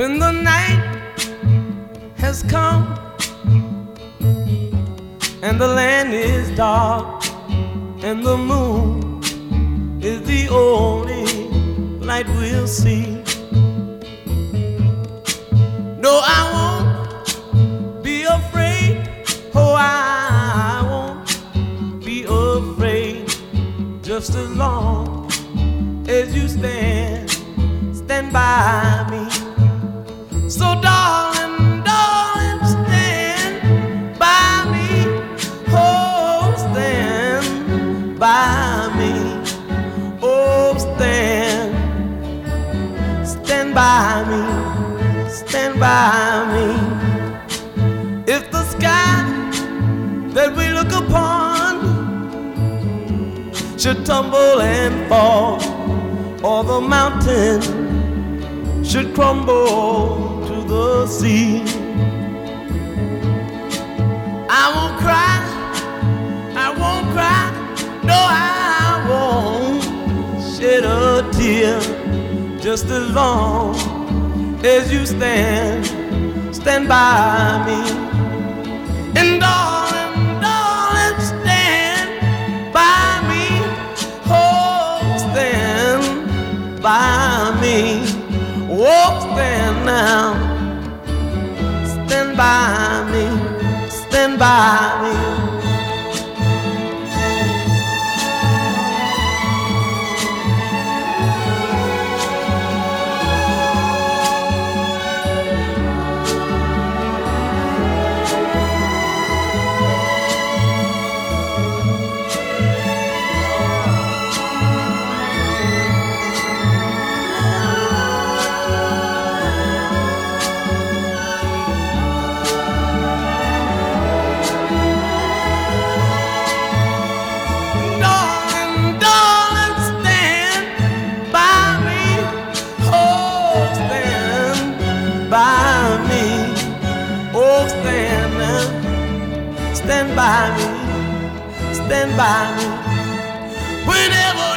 When the night has come and the land is dark and the moon is the only light we'll see. No, I won't be afraid. Oh, I won't be afraid just as long as you stand, stand by me. Oh, stand, stand by me. Stand by me. If the sky that we look upon should tumble and fall, or the mountain should crumble to the sea. just as long as you stand, stand by me. And darling, darling, stand by me. Oh, stand by me. Oh, stand now. Stand by me. Stand by me. by me, stand by me whenever.